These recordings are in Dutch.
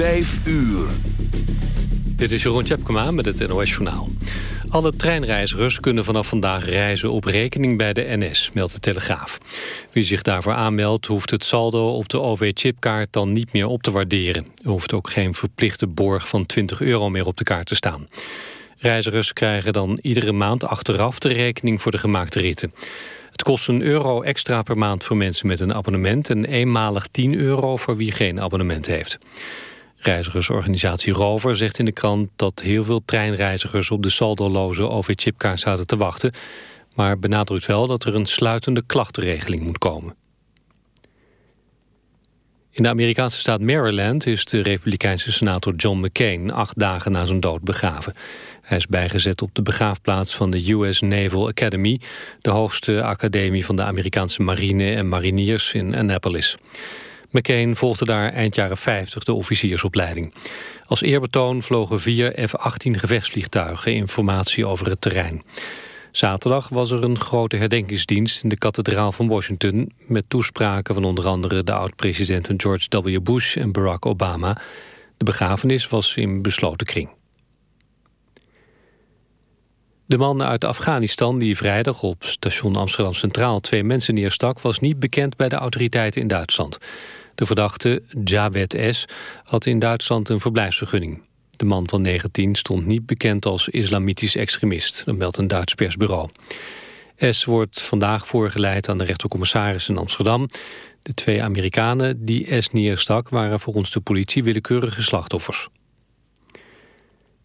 Vijf uur. Dit is Jeroen Tjepkema met het NOS Journaal. Alle treinreizigers kunnen vanaf vandaag reizen op rekening bij de NS, meldt de Telegraaf. Wie zich daarvoor aanmeldt, hoeft het saldo op de OV-chipkaart dan niet meer op te waarderen. Er hoeft ook geen verplichte borg van 20 euro meer op de kaart te staan. Reizigers krijgen dan iedere maand achteraf de rekening voor de gemaakte ritten. Het kost een euro extra per maand voor mensen met een abonnement... en eenmalig 10 euro voor wie geen abonnement heeft. Reizigersorganisatie Rover zegt in de krant dat heel veel treinreizigers op de saldoloze OV-chipkaart zaten te wachten, maar benadrukt wel dat er een sluitende klachtenregeling moet komen. In de Amerikaanse staat Maryland is de republikeinse senator John McCain acht dagen na zijn dood begraven. Hij is bijgezet op de begraafplaats van de US Naval Academy, de hoogste academie van de Amerikaanse marine en mariniers in Annapolis. McCain volgde daar eind jaren 50 de officiersopleiding. Als eerbetoon vlogen vier F-18 gevechtsvliegtuigen informatie over het terrein. Zaterdag was er een grote herdenkingsdienst in de kathedraal van Washington... met toespraken van onder andere de oud-presidenten George W. Bush en Barack Obama. De begrafenis was in besloten kring. De man uit Afghanistan die vrijdag op station Amsterdam Centraal twee mensen neerstak... was niet bekend bij de autoriteiten in Duitsland. De verdachte, Jawed S., had in Duitsland een verblijfsvergunning. De man van 19 stond niet bekend als islamitisch extremist, dat meldt een Duits persbureau. S. wordt vandaag voorgeleid aan de rechtercommissaris in Amsterdam. De twee Amerikanen die S. neerstak waren volgens de politie willekeurige slachtoffers.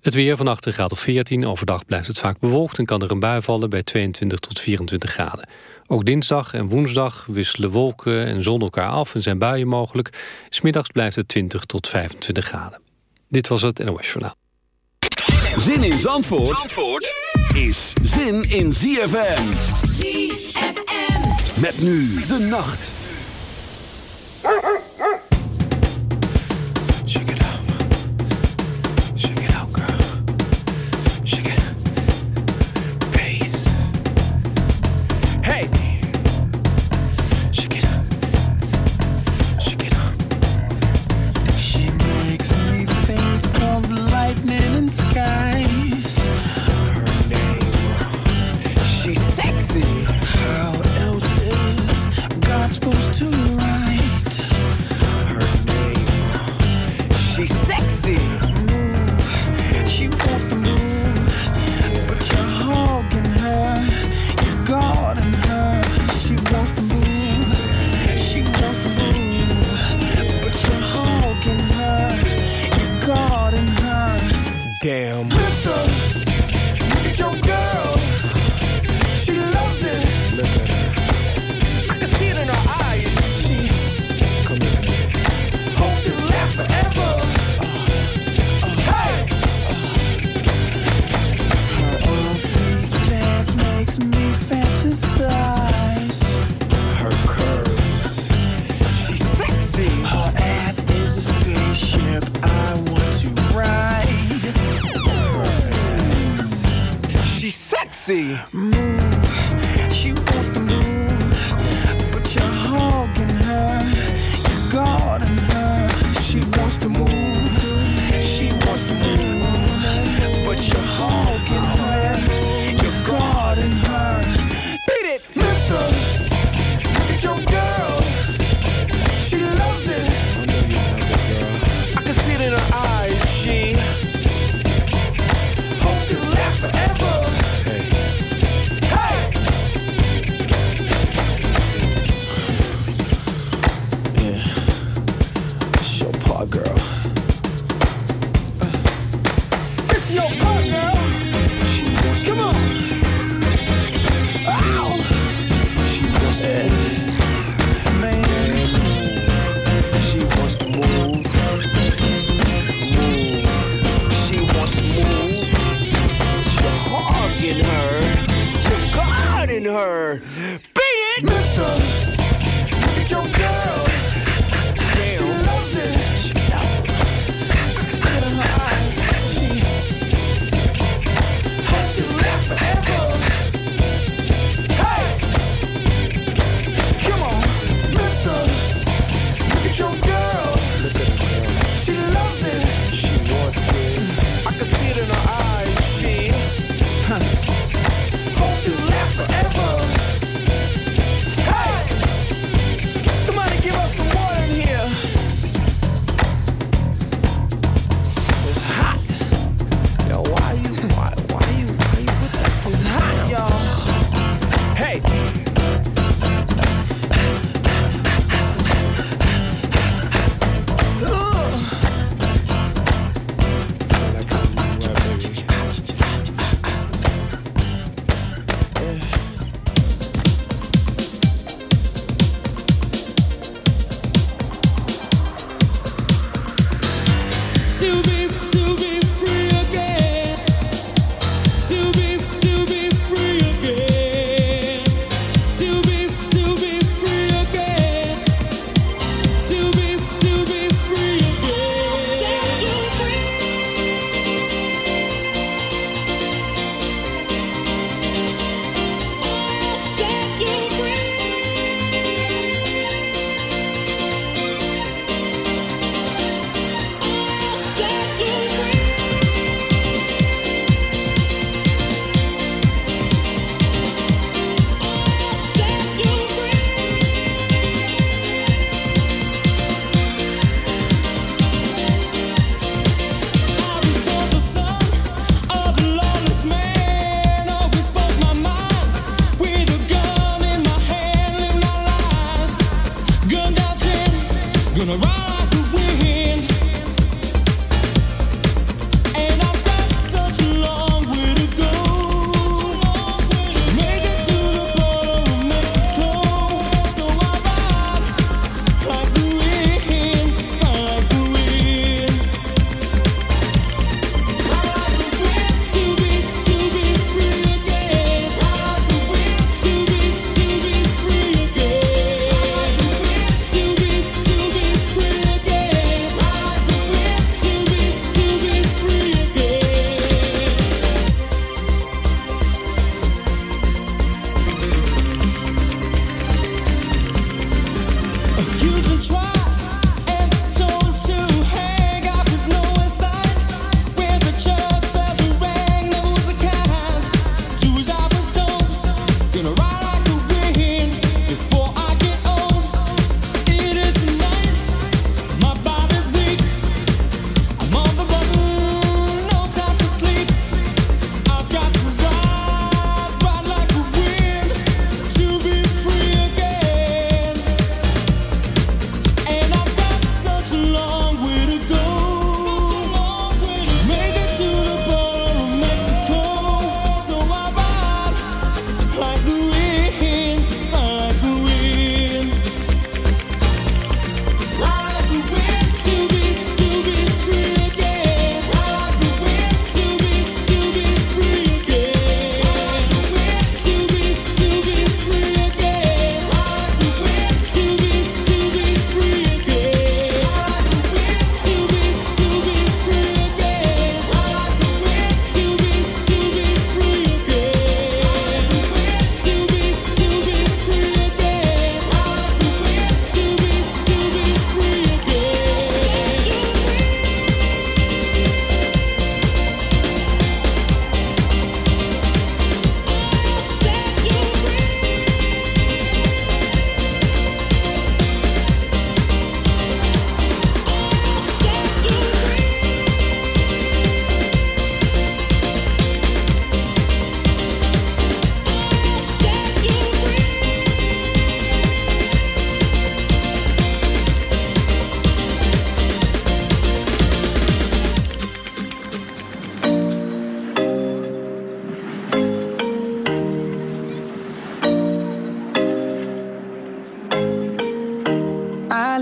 Het weer vannacht een graad of 14. Overdag blijft het vaak bewolkt en kan er een bui vallen bij 22 tot 24 graden. Ook dinsdag en woensdag wisselen wolken en zon elkaar af en zijn buien mogelijk. Smiddags blijft het 20 tot 25 graden. Dit was het NOS Journaal. Zin in Zandvoort, Zandvoort is zin in ZFM. ZFM. Met nu de nacht.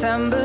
September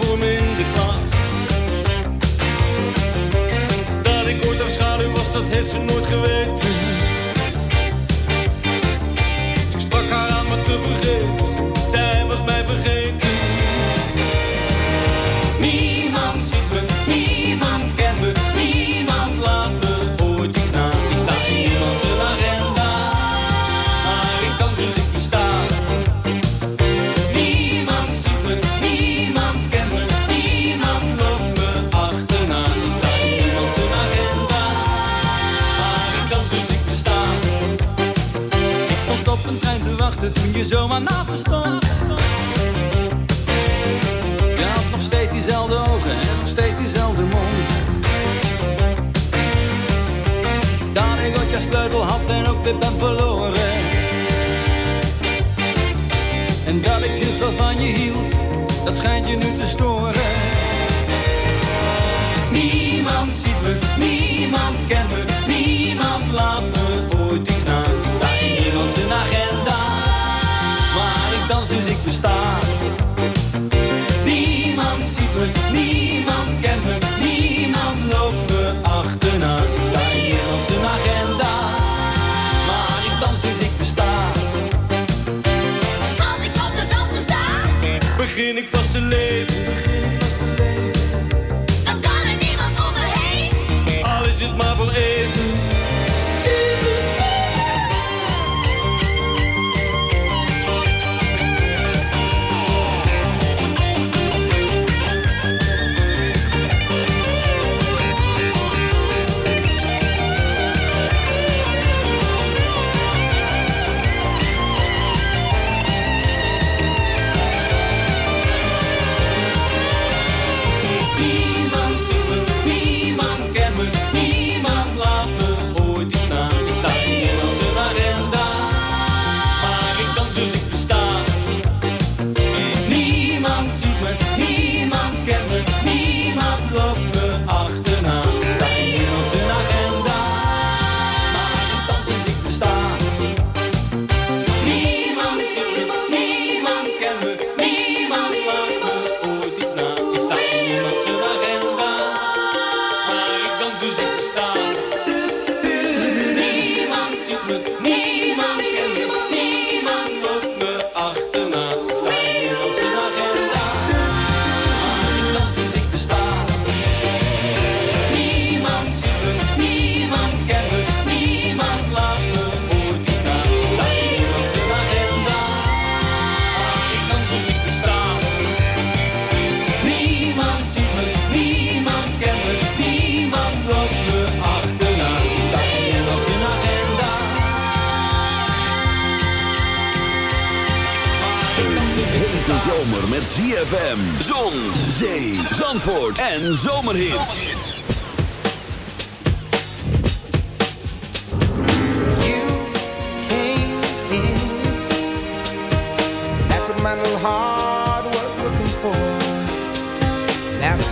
for me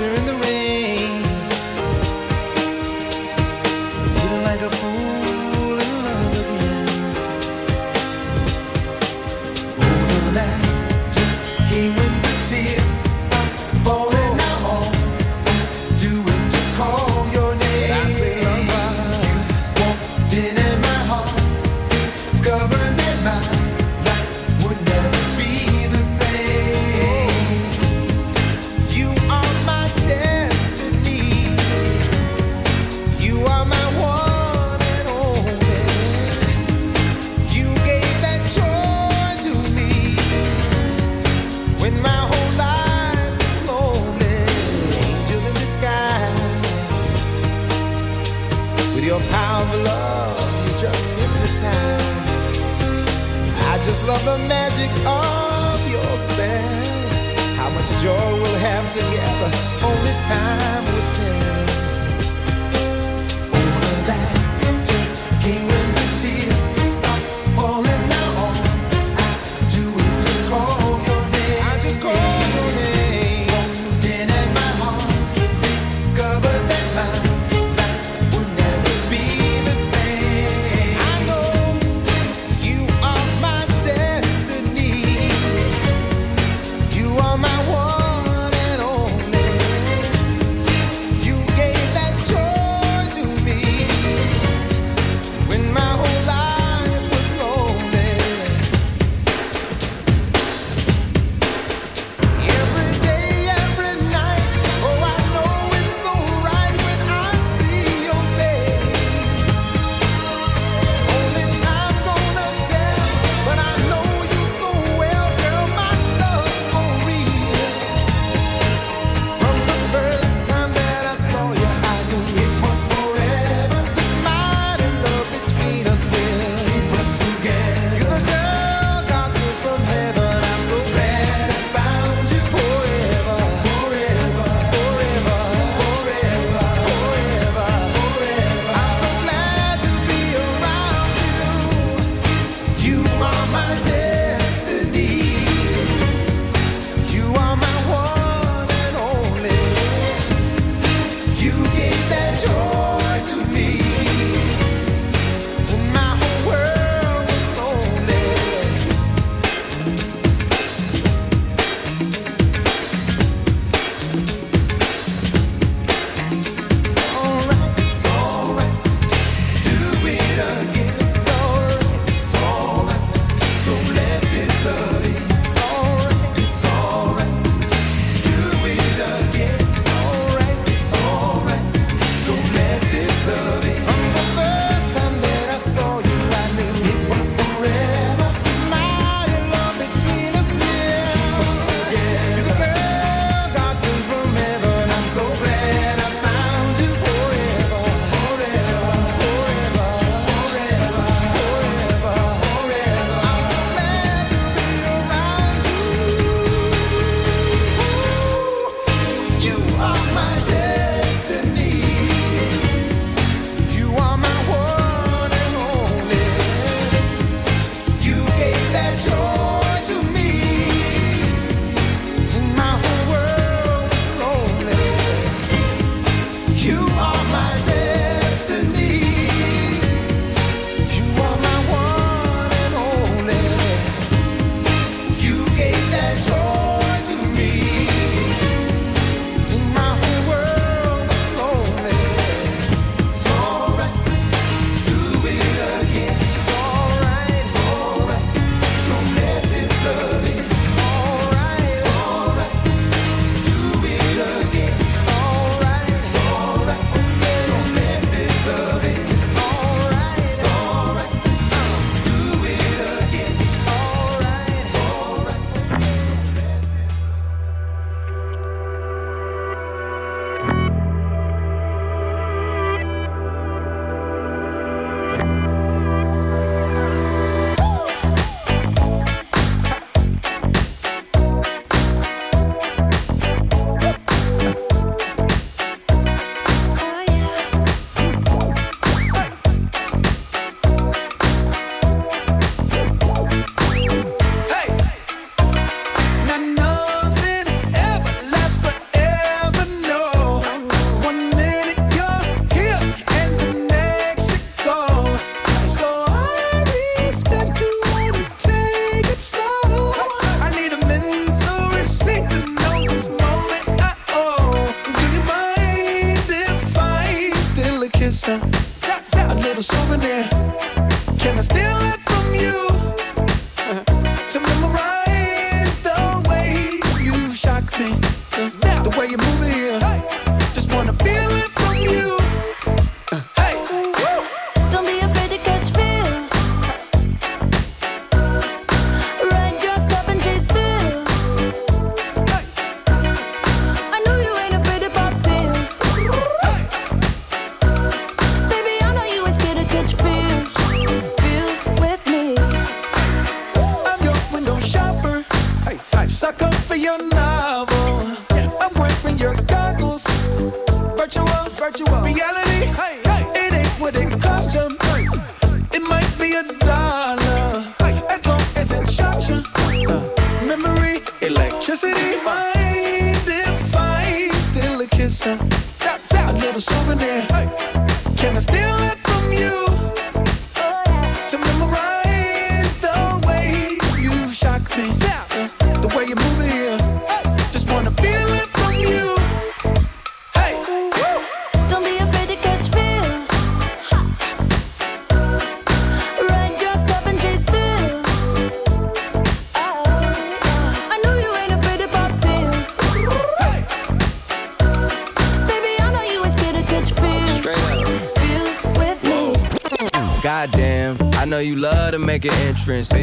during the rain.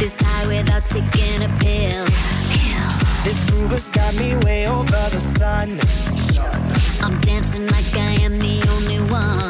this high without taking a pill. This groove has got me way over the sun. I'm dancing like I am the only one.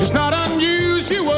It's not unusual